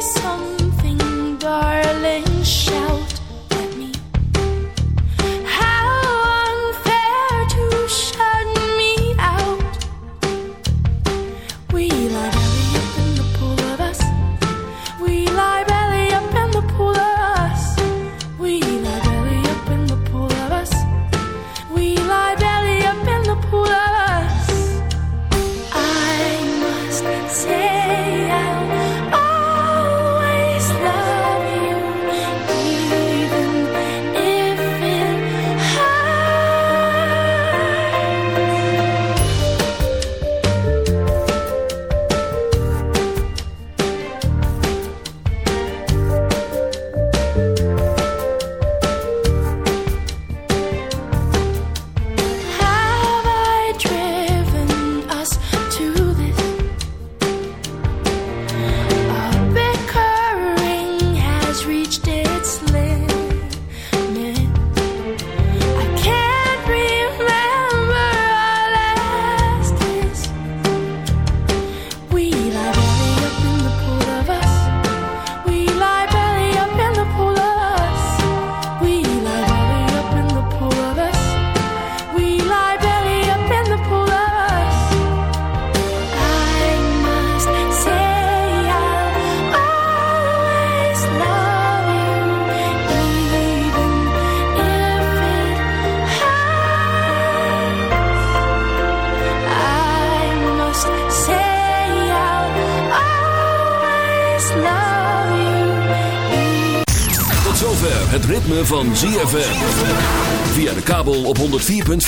van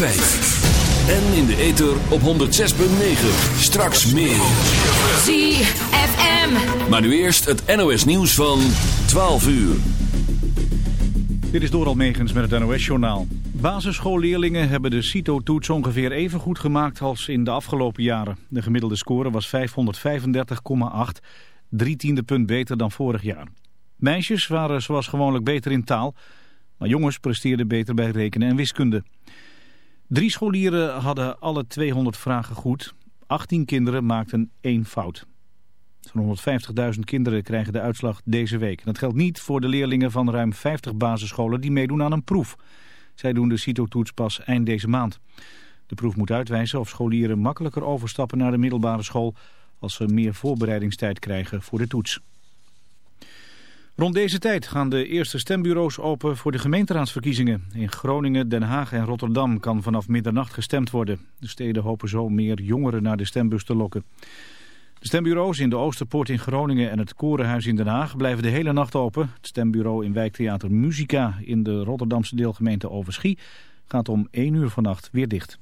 En in de ether op 106.9. Straks meer. ZFM. Maar nu eerst het NOS nieuws van 12 uur. Dit is Doral Megens met het NOS-journaal. Basisschoolleerlingen hebben de CITO-toets ongeveer even goed gemaakt als in de afgelopen jaren. De gemiddelde score was 535,8, drie tiende punt beter dan vorig jaar. Meisjes waren zoals gewoonlijk beter in taal, maar jongens presteerden beter bij rekenen en wiskunde. Drie scholieren hadden alle 200 vragen goed. 18 kinderen maakten één fout. Zo'n 150.000 kinderen krijgen de uitslag deze week. dat geldt niet voor de leerlingen van ruim 50 basisscholen die meedoen aan een proef. Zij doen de CITO-toets pas eind deze maand. De proef moet uitwijzen of scholieren makkelijker overstappen naar de middelbare school... als ze meer voorbereidingstijd krijgen voor de toets. Rond deze tijd gaan de eerste stembureaus open voor de gemeenteraadsverkiezingen. In Groningen, Den Haag en Rotterdam kan vanaf middernacht gestemd worden. De steden hopen zo meer jongeren naar de stembus te lokken. De stembureaus in de Oosterpoort in Groningen en het Korenhuis in Den Haag blijven de hele nacht open. Het stembureau in wijktheater Musica in de Rotterdamse deelgemeente Overschie gaat om 1 uur vannacht weer dicht.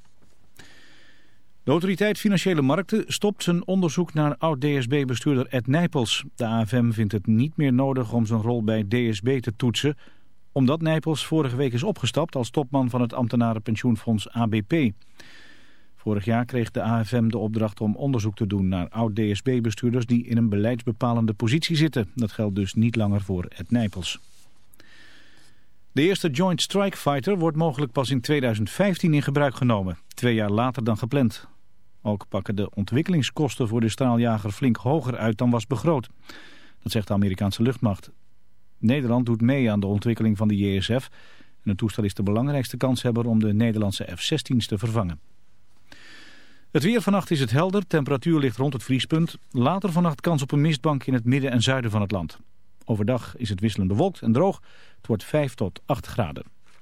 De autoriteit Financiële Markten stopt zijn onderzoek naar oud-DSB-bestuurder Ed Nijpels. De AFM vindt het niet meer nodig om zijn rol bij DSB te toetsen... omdat Nijpels vorige week is opgestapt als topman van het ambtenarenpensioenfonds ABP. Vorig jaar kreeg de AFM de opdracht om onderzoek te doen naar oud-DSB-bestuurders... die in een beleidsbepalende positie zitten. Dat geldt dus niet langer voor Ed Nijpels. De eerste Joint Strike Fighter wordt mogelijk pas in 2015 in gebruik genomen. Twee jaar later dan gepland. Ook pakken de ontwikkelingskosten voor de straaljager flink hoger uit dan was begroot. Dat zegt de Amerikaanse luchtmacht. Nederland doet mee aan de ontwikkeling van de JSF. En het toestel is de belangrijkste kanshebber om de Nederlandse F-16's te vervangen. Het weer vannacht is het helder, temperatuur ligt rond het vriespunt. Later vannacht kans op een mistbank in het midden en zuiden van het land. Overdag is het wisselend bewolkt en droog. Het wordt 5 tot 8 graden.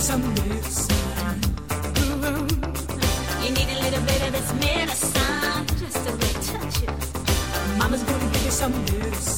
some medicine. Mama's gonna give you some medicine.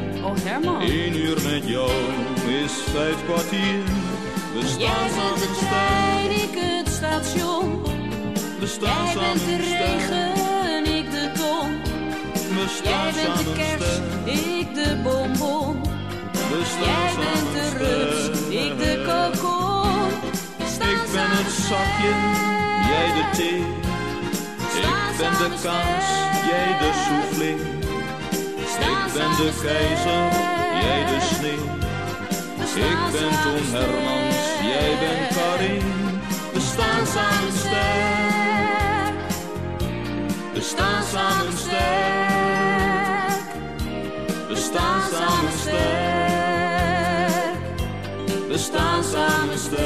Oh Herman. Eén uur met jou is vijf kwartier. We staan Jij bent de trein, ik het station. We staan Jij bent de regen, ik de ton. We staan Jij bent de kerst, ik de bonbon. We staan Jij bent de rups, sterk. ik de kokon. Ik ben het zakje, jij de thee. Ik ben de kans, jij de soufflé. Ben de keizer, jij de sneeuw. Ik ben Tom Hermans, jij bent Karin. We staan samen sterk. We staan samen sterk. We staan samen sterk. We staan samen sterk.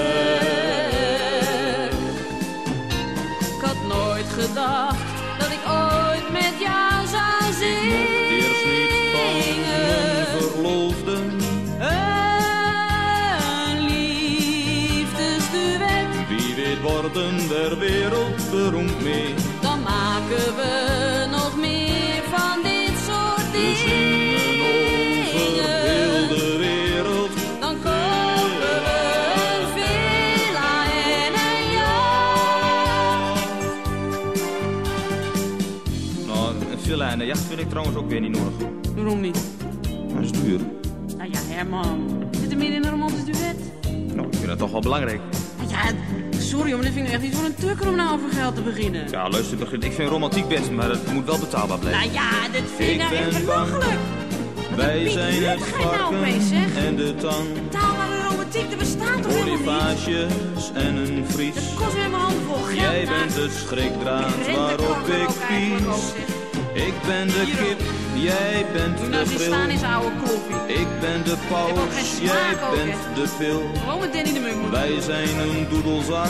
Ik had nooit gedacht dat ik ooit met jou zou zingen. Der wereld beroemd mee. dan maken we nog meer van dit soort We zingen over heel dingen. de wereld. Dan kopen we een villa en een jacht. Nou, een villa en een jacht vind ik trouwens ook weer niet nodig. Waarom niet? Dat is duur. Nou ja, Herman. Zit er meer in een romantisch duet? Nou, ik vind dat toch wel belangrijk. Sorry, maar dit vind ik echt niet voor een tukker om nou over geld te beginnen. Ja, luister, begin- ik vind romantiek best, maar het moet wel betaalbaar blijven. Nou ja, dit vind ik nou echt belachelijk. Wij zijn het nou varken en de tang. Betaalbare romantiek, dat bestaat toch helemaal niet? En een Dat vries. kost weer mijn hand vol geld. Jij bent de schrikdraad waarop er ik pies. Ik ben de kip, jij bent de nou staan zijn oude kloffie. Ik ben de paus, jij bent de pil. Gewoon met Danny de Munk Wij zijn een doedelzak